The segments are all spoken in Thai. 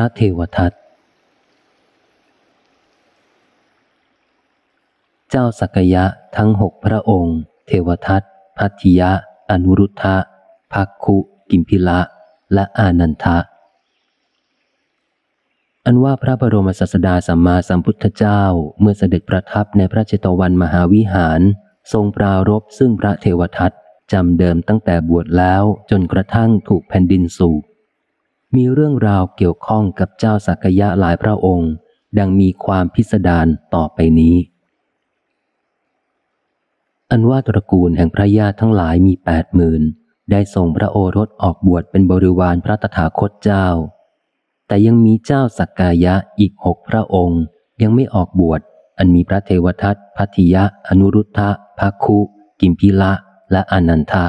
ระเทวทัต เจ้าสักยะทั้งหกพระองค์ เทวทัต พัทธิยะ อนุรุทธะภักคุ กิมพิละ และอานันทะ อันว่าพระบรมศาสดาสัมมาสัมพุทธเจ้าเมื่อเสด็จประทับในพระเจตวันมหาวิหาร ทรงปรารบซึ่งพระเทวทัตจำเดิมตั้งแต่บวชแล้วจนกระทั่งถูกแผ่นดินสูบ มีเรื่องราวเกี่ยวข้องกับเจ้าสักยะหลายพระองค์ ดังมีความพิสดารต่อไปนี้ อันว่าตระกูลแห่งพระญาติทั้งหลายมีแปดหมื่นได้ส่งพระโอรสออกบวชเป็นบริวารพระตถาคตเจ้า แต่ยังมีเจ้าสักกายะอีกหกพระองค์ ยังไม่ออกบวช อันมีพระเทวทัตพัทยะ อนุรุทธะภคุ กิมพิละ และอนันทะ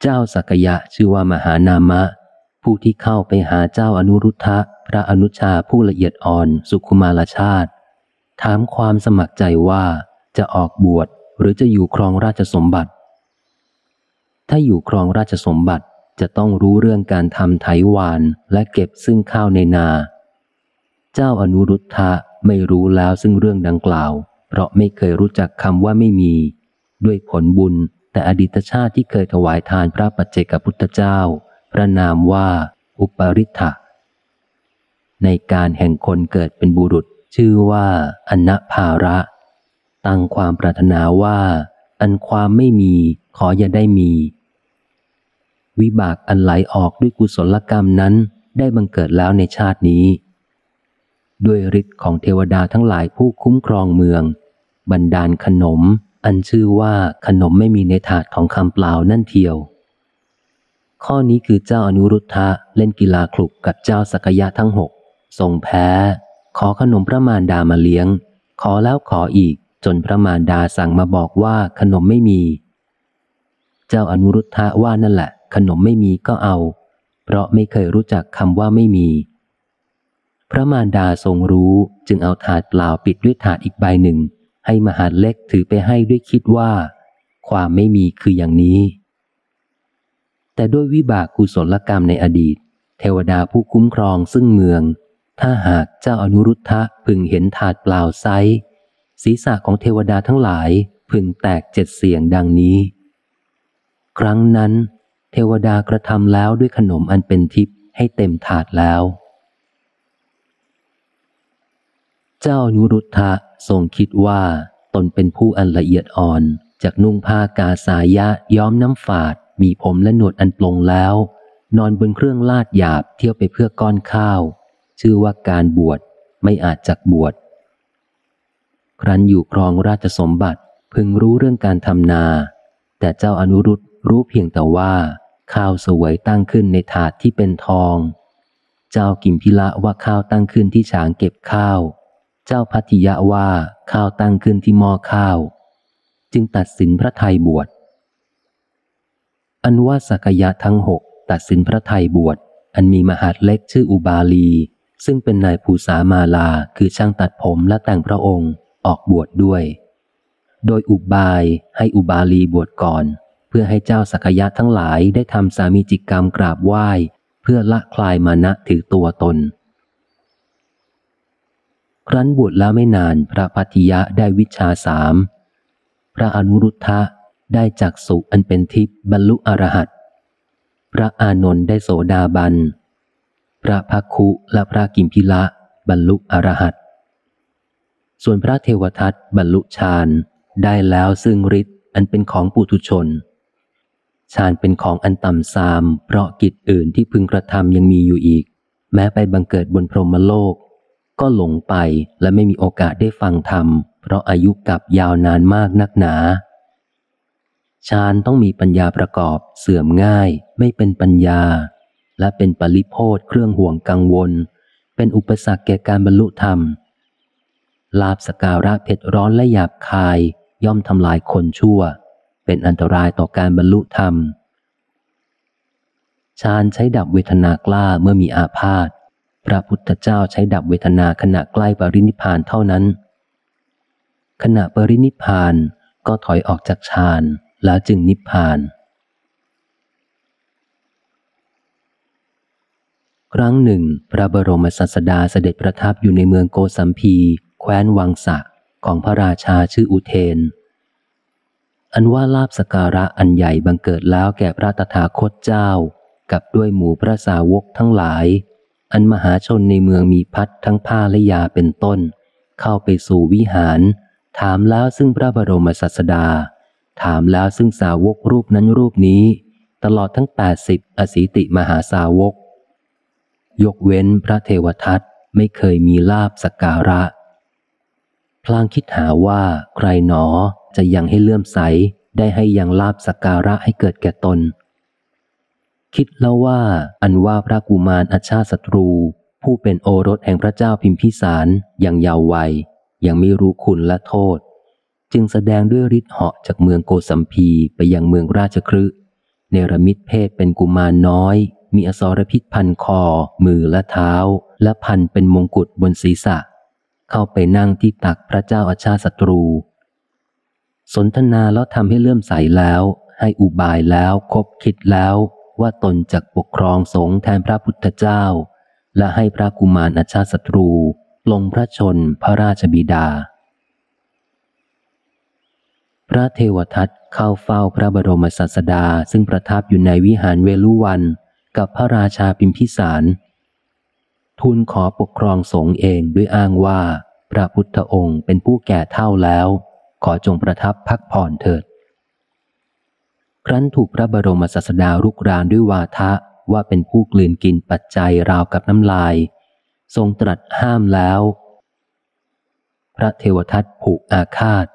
เจ้าสักยะชื่อว่ามหานามะ ผู้ที่เข้าไปหาเจ้าอนุรุทธะพระอนุชาผู้ละเอียดอ่อนสุขุมารชาติ ถามความสมัครใจว่าจะออกบวชหรือจะอยู่ครองราชสมบัติ ถ้าอยู่ครองราชสมบัติจะต้องรู้เรื่องการทำไถหวานและเก็บซึ่งข้าวในนา เจ้าอนุรุทธะไม่รู้แล้วซึ่งเรื่องดังกล่าว เพราะไม่เคยรู้จักคำว่าไม่มี ด้วยผลบุญแต่อดีตชาติที่เคยถวายทานพระปัจเจกพุทธเจ้า พระนามว่าอุปริทธะในการแห่งคนเกิดเป็นบุรุษชื่อว่าอนภาระ ตั้งความปรารถนาว่า อันความไม่มีขออย่าได้มี วิบากอันไหลออกด้วยกุศลกรรมนั้นได้บังเกิดแล้วในชาตินี้ ด้วยฤทธิ์ของเทวดาทั้งหลายผู้คุ้มครองเมือง บันดาลขนม อันชื่อว่าขนมไม่มีในถาดของคำเปล่านั่นเทียว ข้อนี้คือเจ้าอนุรุทธะเล่นกีฬาคลุกกับเจ้าสักยะทั้งหกทรงแพ้ ขอขนมพระมารดามาเลี้ยง ขอแล้วขออีก จนพระมารดาสั่งมาบอกว่าขนมไม่มี เจ้าอนุรุทธะว่านั่นแหละ ขนมไม่มีก็เอา เพราะไม่เคยรู้จักคำว่าไม่มี พระมารดาทรงรู้จึงเอาถาดเปล่าปิดด้วยถาดอีกใบหนึ่ง ให้มหาเล็กถือไปให้ด้วยคิดว่า ความไม่มีคืออย่างนี้ แต่ด้วยวิบากกุศลกรรมในอดีต เทวดาผู้คุ้มครองซึ่งเมือง ถ้าหากเจ้าอนุรุทธะพึงเห็นถาดเปล่าไซศีรษะของเทวดาทั้งหลายพึงแตกเจ็ดเสียงดังนี้ ครั้งนั้น เทวดากระทำแล้วด้วยขนมอันเป็นทิพย์ให้เต็มถาดแล้ว เจ้าอนุรุทธะทรงคิดว่าตนเป็นผู้อันละเอียดอ่อนจากนุ่งผ้ากาสายะย้อมน้ำฝาด มีผมและหนวดอันปลงแล้ว นอนบนเครื่องลาดหยาบเที่ยวไปเพื่อก้อนข้าว ชื่อว่าการบวชไม่อาจจักบวช ครั้นอยู่ครองราชสมบัติพึงรู้เรื่องการทำนา แต่เจ้าอนุรุตรู้เพียงแต่ว่า ข้าวสวยตั้งขึ้นในถาดที่เป็นทอง เจ้ากิมพิละว่าข้าวตั้งขึ้นที่ฉางเก็บข้าว เจ้าพัทยะว่าข้าวตั้งขึ้นที่หม้อข้าว จึงตัดสินพระไทยบวช อันว่าสักยะทั้งหกตัดสินพระไทยบวช อันมีมหาดเล็กชื่ออุบาลี ซึ่งเป็นนายภูสามาลาคือช่างตัดผมและแต่งพระองค์ออกบวชดด้วย โดยอุบายให้อุบาลีบวชก่อน เพื่อให้เจ้าสักยะทั้งหลายได้ทำสามีจิกรรมกราบไหว้ เพื่อละคลายมานะถือตัวตน ครั้นบวชแล้วไม่นานพระพัทิยะได้วิชาสามพระอนุรุทธะ ได้จากสุอันเป็นทิพย์บรรลุอรหัตพระอานนท์ได้โสดาบัน พระพักคุและพระกิมพิละบรรลุอรหัตส่วนพระเทวทัตบรรลุฌานได้แล้วซึ่งฤทธิ์อันเป็นของปุถุชนฌานเป็นของอันต่ำซาม เพราะกิจอื่นที่พึงกระทำยังมีอยู่อีก แม้ไปบังเกิดบนพรหมโลก ก็หลงไปและไม่มีโอกาสได้ฟังธรรม เพราะอายุกับยาวนานมากนักหนา ฌานต้องมีปัญญาประกอบเสื่อมง่าย ไม่เป็นปัญญา และเป็นปริโพธเครื่องห่วงกังวล เป็นอุปสรรคแก่การบรรลุธรรม ลาบสการะเผ็ดร้อนและหยาบคาย ย่อมทำลายคนชั่ว เป็นอันตรายต่อการบรรลุธรรมฌานใช้ดับเวทนากล้าเมื่อมีอาพาธพระพุทธเจ้าใช้ดับเวทนาขณะใกล้ปรินิพานเท่านั้น ขณะปรินิพานก็ถอยออกจากฌาน แล้วจึงนิพพาน ครั้งหนึ่ง พระบรมศาสดาเสด็จประทับอยู่ในเมืองโกสัมพี แคว้นวังสะของพระราชาชื่ออุเทน อันว่าลาบสการะอันใหญ่บังเกิดแล้วแก่พระตถาคตเจ้า กับด้วยหมู่พระสาวกทั้งหลาย อันมหาชนในเมืองมีพัดทั้งผ้าและยาเป็นต้น เข้าไปสู่วิหาร ถามแล้วซึ่งพระบรมศาสดา ถามแล้วซึ่งสาวกรูปนั้นรูปนี้ ตลอดทั้งแปดสิบอสีติมหาสาวก ยกเว้นพระเทวทัตไม่เคยมีลาบสการะ พลางคิดหาว่าใครหนอจะยังให้เลื่อมใสได้ให้ยังลาบสการะให้เกิดแก่ตน คิดแล้วว่าอันว่าพระกุมารอาชาศัตรู ผู้เป็นโอรสแห่งพระเจ้าพิมพิสารยังเยาว์วัยยังไม่รู้คุณและโทษ จึงแสดงด้วยฤทธิ์เหาะจากเมืองโกสัมพีไปยังเมืองราชครึเนรมิตเพศเป็นกุมารน้อย มีอสรพิษพันคอ มือและเท้า และพันเป็นมงกุฎบนศีรษะ เข้าไปนั่งที่ตักพระเจ้าอาชาศัตรู สนทนาแล้วทำให้เลื่อมใสแล้ว ให้อุบายแล้วคบคิดแล้วว่าตนจะปกครองสงฆ์แทนพระพุทธเจ้า และให้พระกุมารอาชาศัตรู ลงพระชนพระราชบิดา พระเทวทัตเข้าเฝ้าพระบรมศาสดาซึ่งประทับอยู่ในวิหารเวลุวัน กับพระราชาพิมพิสาร ทูลขอปกครองสงฆ์เองด้วยอ้างว่า พระพุทธองค์เป็นผู้แก่เท่าแล้ว ขอจงประทับพักผ่อนเถิด ครั้นถูกพระบรมศาสดารุกรานด้วยวาทะว่าเป็นผู้กลืนกินปัจจัยราวกับน้ำลาย ทรงตรัสห้ามแล้ว พระเทวทัตผูกอาฆาต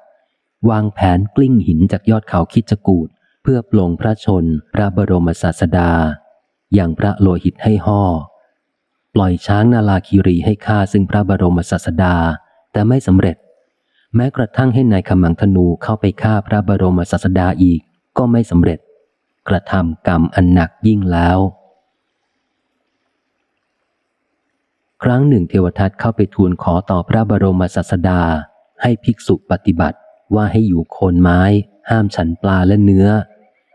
วางแผนกลิ้งหินจากยอดเขาคิดจกูดเพื่อปลงพระชนพระบรมศาสดา อย่างพระโลหิตให้ห่อปล่อยช้างนาลาคีรีให้ฆ่าซึ่งพระบรมศาสดา แต่ไม่สำเร็จ แม้กระทั่งให้นายขมังธนูเข้าไปฆ่าพระบรมศาสดาอีกก็ไม่สำเร็จ กระทำกรรมอันหนักยิ่งแล้ว ครั้งหนึ่งเทวทัตเข้าไปทูลขอต่อพระบรมศาสดาให้ภิกษุปฏิบัติ ว่าให้อยู่โคนไม้ ห้ามฉันปลาและเนื้อ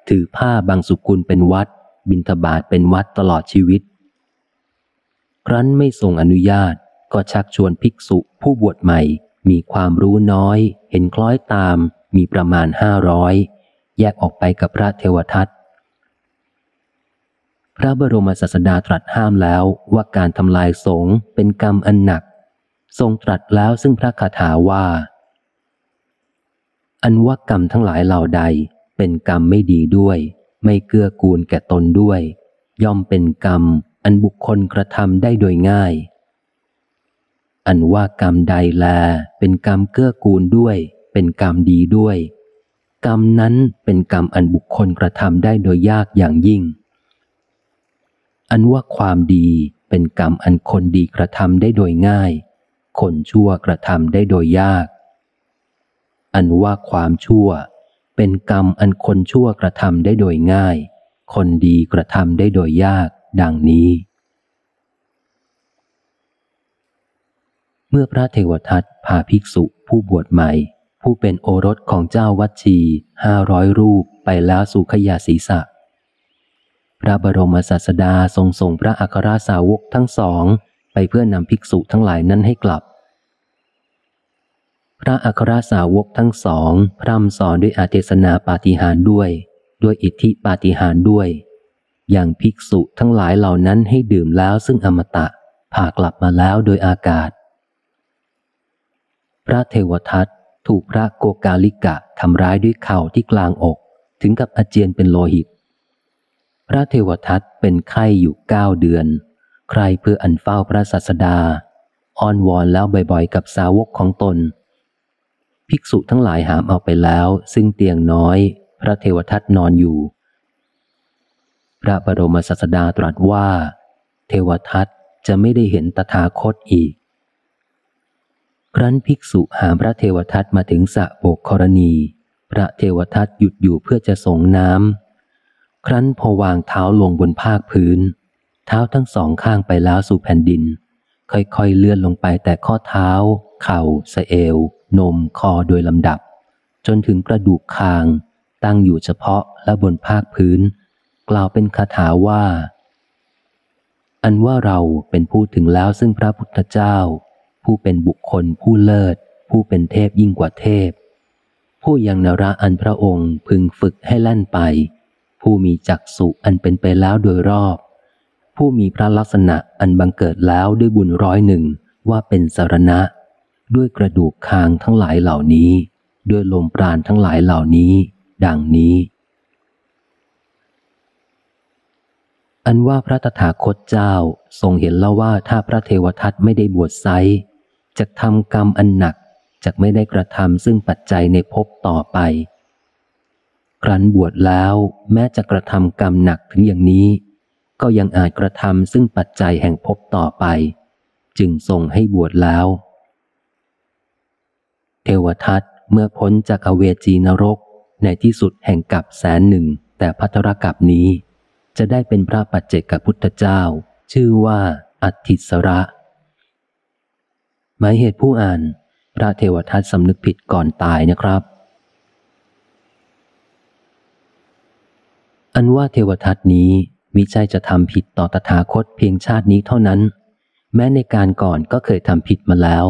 ถือผ้าบางสุกุลเป็นวัด บิณฑบาตเป็นวัดตลอดชีวิต ครั้นไม่ทรงอนุญาตก็ชักชวนภิกษุผู้บวชใหม่ มีความรู้น้อย เห็นคล้อยตาม มีประมาณห้าร้อยแยกออกไปกับพระเทวทัตพระบรมศาสดาตรัสห้ามแล้วว่าการทำลายสงฆ์เป็นกรรมอันหนัก ทรงตรัสแล้วซึ่งพระคาถาว่า อันว่ากรรมทั้งหลายเหล่าใด เป็นกรรมไม่ดีด้วย ไม่เกื้อกูลแก่ตนด้วย ย่อมเป็นกรรม อันบุคคลกระทำได้โดยง่าย อันว่ากรรมใดแล เป็นกรรมเกื้อกูลด้วย เป็นกรรมดีด้วย กรรมนั้นเป็นกรรมอันบุคคลกระทำได้โดยยากอย่างยิ่ง อันว่าความดีเป็นกรรมอันคนดีกระทำได้โดยง่าย คนชั่วกระทำได้โดยยาก อันว่าความชั่ว เป็นกรรมอันคนชั่วกระทำได้โดยง่าย คนดีกระทำได้โดยยาก ดังนี้ เมื่อพระเทวทัตพาภิกษุผู้บวชใหม่ ผู้เป็นโอรสของเจ้าวัดชีห้าร้อยรูปไปแล้วสู่ขยาศีสะพระบรมศาสดาทรงส่งพระอัครสาวกทั้งสอง ไปเพื่อนำภิกษุทั้งหลายนั้นให้กลับ พระอัครสาวกทั้งสองพร่ำสอนด้วยอาเทศนาปาฏิหาริย์ด้วย ด้วยอิทธิปาฏิหาริย์ด้วย อย่างภิกษุทั้งหลายเหล่านั้นให้ดื่มแล้วซึ่งอมตะพากลับมาแล้วโดยอากาศ พระเทวทัตถูกพระโกกาลิกะทำร้ายด้วยเข่าที่กลางอก ถึงกับอาเจียนเป็นโลหิต พระเทวทัตเป็นไข้อยู่เก้าเดือน ใครเพื่ออันเฝ้าพระศาสดา อ้อนวอนแล้วบ่อยๆ กับสาวกของตน ภิกษุทั้งหลายหามเอาไปแล้ว ซึ่งเตียงน้อย พระเทวทัตนอนอยู่ พระบรมศาสดาตรัสว่า เทวทัตจะไม่ได้เห็นตถาคตอีก ครั้นภิกษุหามพระเทวทัตมาถึงสะโบกกรณี พระเทวทัตหยุดอยู่เพื่อจะส่งน้ำ ครั้นพอวางเท้าลงบนภาคพื้น เท้าทั้งสองข้างไปแล้วสู่แผ่นดิน ค่อยๆเลื่อนลงไปแต่ข้อเท้า เข่าสะเอว นมคอโดยลำดับ จนถึงกระดูกคาง ตั้งอยู่เฉพาะและบนภาคพื้น กล่าวเป็นคาถาว่า อันว่าเราเป็นผู้ถึงแล้วซึ่งพระพุทธเจ้า ผู้เป็นบุคคลผู้เลิศ ผู้เป็นเทพยิ่งกว่าเทพ ผู้ยังนระอันพระองค์พึงฝึกให้แล่นไป ผู้มีจักสุอันเป็นไปแล้วโดยรอบ ผู้มีพระลักษณะอันบังเกิดแล้วด้วยบุญร้อยหนึ่งว่าเป็นสารณะ ด้วยกระดูกคางทั้งหลายเหล่านี้ ด้วยลมปราณทั้งหลายเหล่านี้ ดังนี้ อันว่าพระตถาคตเจ้าทรงเห็นแล้วว่าถ้าพระเทวทัตไม่ได้บวชไซจะทำกรรมอันหนักจะไม่ได้กระทำซึ่งปัจจัยในภพต่อไป ครั้นบวชแล้วแม้จะกระทำกรรมหนักถึงอย่างนี้ ก็ยังอาจกระทำซึ่งปัจจัยแห่งภพต่อไป จึงทรงให้บวชแล้ว เทวทัตเมื่อพ้นจากอเวจีนรก ในที่สุดแห่งกับแสนหนึ่ง แต่พัทรกับนี้ จะได้เป็นพระปัจเจกพุทธเจ้า ชื่อว่าอัติสระ หมายเหตุผู้อ่าน พระเทวทัตสำนึกผิดก่อนตายนะครับ อันว่าเทวทัตนี้มิใช่จะทำผิดต่อตถาคตเพียงชาตินี้เท่านั้น แม้ในการก่อนก็เคยทำผิดมาแล้ว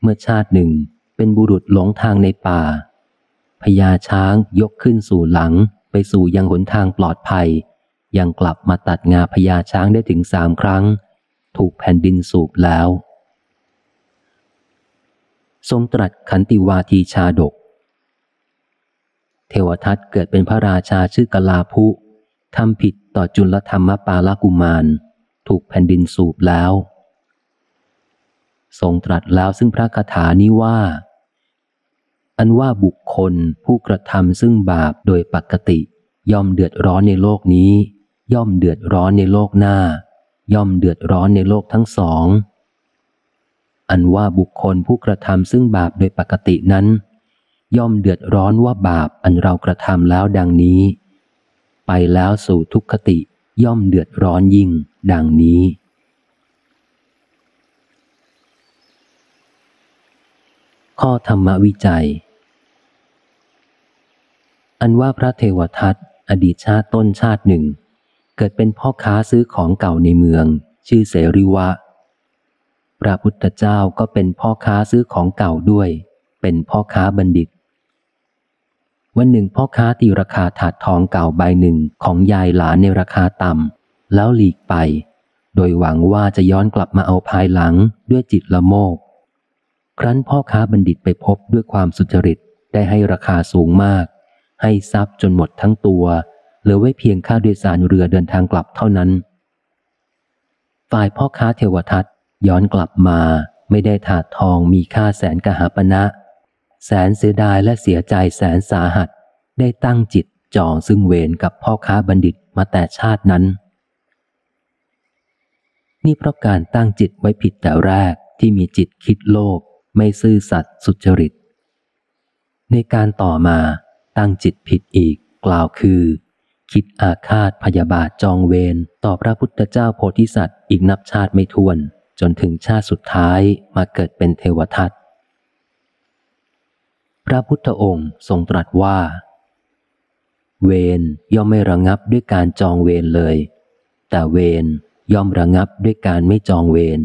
เมื่อชาติหนึ่งเป็นบุรุษหลงทางในป่าพญาช้างยกขึ้นสู่หลังไปสู่ยังหนทางปลอดภัย ยังกลับมาตัดงาพญาช้างได้ถึงสามครั้ง ถูกแผ่นดินสูบแล้ว ทรงตรัสขันติวาทีชาดก เทวทัตเกิดเป็นพระราชาชื่อกลาภุทำผิดต่อจุลธรรมปาลกุมาร ถูกแผ่นดินสูบแล้ว ทรงตรัสแล้วซึ่งพระคาถานี้ว่า อันว่าบุคคลผู้กระทำซึ่งบาปโดยปกติ ย่อมเดือดร้อนในโลกนี้ ย่อมเดือดร้อนในโลกหน้า ย่อมเดือดร้อนในโลกทั้งสอง อันว่าบุคคลผู้กระทำซึ่งบาปโดยปกตินั้น ย่อมเดือดร้อนว่าบาปอันเรากระทำแล้วดังนี้ ไปแล้วสู่ทุกขติย่อมเดือดร้อนยิ่ง ดังนี้ ข้อธรรมวิจัย อันว่าพระเทวทัตอดีตชาติต้นชาติหนึ่ง เกิดเป็นพ่อค้าซื้อของเก่าในเมือง ชื่อเสริวะ พระพุทธเจ้าก็เป็นพ่อค้าซื้อของเก่าด้วย เป็นพ่อค้าบัณฑิต วันหนึ่งพ่อค้าตีราคาถาดทองเก่าใบหนึ่งของยายหลานในราคาต่ำแล้วหลีกไป โดยหวังว่าจะย้อนกลับมาเอาภายหลังด้วยจิตละโมก ครั้นพ่อค้าบัณฑิตไปพบด้วยความสุจริตได้ให้ราคาสูงมาก ให้ทรัพย์จนหมดทั้งตัว เหลือไว้เพียงค่าโดยสารเรือเดินทางกลับเท่านั้น ฝ่ายพ่อค้าเทวทัตย้อนกลับมาไม่ได้ถาดทองมีค่าแสนกหาปณะแสนเสียดายและเสียใจแสนสาหัส ได้ตั้งจิตจองซึ่งเวรกับพ่อค้าบัณฑิตมาแต่ชาตินั้น นี่เพราะการตั้งจิตไว้ผิดแต่แรกที่มีจิตคิดโลภ ไม่ซื่อสัตย์สุจริต ในการต่อมาตั้งจิตผิดอีกกล่าวคือ คิดอาฆาตพยาบาทจองเวรต่อพระพุทธเจ้าโพธิสัตว์อีกนับชาติไม่ถ้วน จนถึงชาติสุดท้ายมาเกิดเป็นเทวทัตพระพุทธองค์ทรงตรัสว่า เวรย่อมไม่ระงับด้วยการจองเวรเลย แต่เวรย่อมระงับด้วยการไม่จองเวร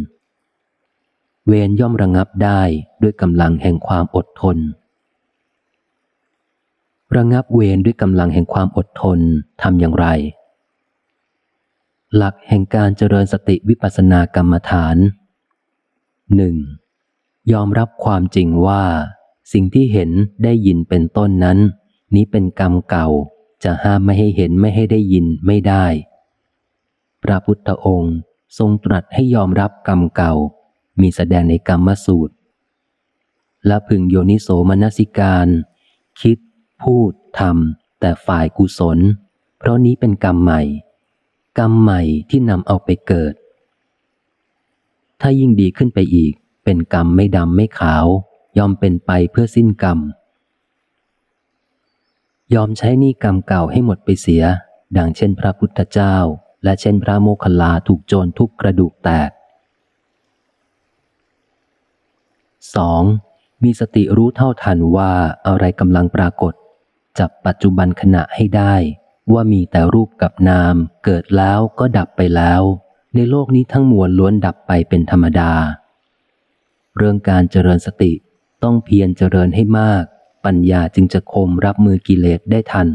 เวรย่อมระงับได้ด้วยกำลังแห่งความอดทน ระงับเวรด้วยกำลังแห่งความอดทนทำอย่างไร หลักแห่งการเจริญสติวิปัสสนากรรมฐานหนึ่งยอมรับความจริงว่า สิ่งที่เห็นได้ยินเป็นต้นนั้น นี้เป็นกรรมเก่าจะห้ามไม่ให้เห็นไม่ให้ได้ยินไม่ได้ พระพุทธองค์ทรงตรัสให้ยอมรับกรรมเก่า มีแสดงในกรรมสูตร และพึงโยนิโสมนสิการ คิด พูดทำแต่ฝ่ายกุศล เพราะนี้เป็นกรรมใหม่ กรรมใหม่ที่นำเอาไปเกิด ถ้ายิ่งดีขึ้นไปอีก เป็นกรรมไม่ดำไม่ขาว ยอมเป็นไปเพื่อสิ้นกรรม ยอมใช้นี่กรรมเก่าให้หมดไปเสีย ดังเช่นพระพุทธเจ้า และเช่นพระโมคคัลลาถูกโจรทุบกระดูกแตก 2. มีสติรู้เท่าทันว่าอะไรกำลังปรากฏ จับปัจจุบันขณะให้ได้ ว่ามีแต่รูปกับนาม เกิดแล้วก็ดับไปแล้ว ในโลกนี้ทั้งมวลล้วนดับไปเป็นธรรมดา เรื่องการเจริญสติต้องเพียรเจริญให้มาก ปัญญาจึงจะคมรับมือกิเลสได้ทัน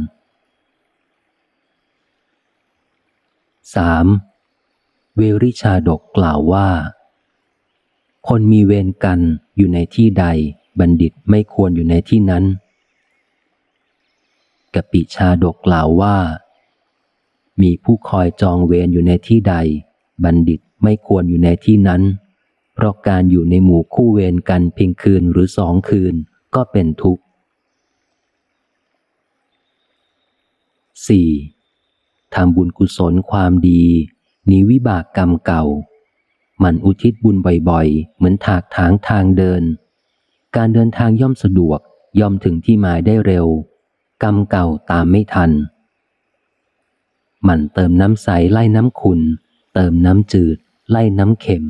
3. เวริชาดกกล่าวว่า คนมีเวรกันอยู่ในที่ใด บัณฑิตไม่ควรอยู่ในที่นั้นกปิชาดกกล่าวว่า มีผู้คอยจองเวรอยู่ในที่ใด บัณฑิตไม่ควรอยู่ในที่นั้น เพราะการอยู่ในหมู่คู่เวรกันเพียงคืนหรือสองคืนก็เป็นทุกข์ 4. ทำบุญกุศลความดีนีวิบากกรรมเก่า มันอุทิศบุญบ่อยๆ เหมือนถากถางทางเดิน การเดินทางย่อมสะดวกย่อมถึงที่หมายได้เร็ว กรรมเก่าตามไม่ทัน มันเติมน้ำใสไล่น้ำขุนเติมน้ำจืดไล่น้ำเค็ม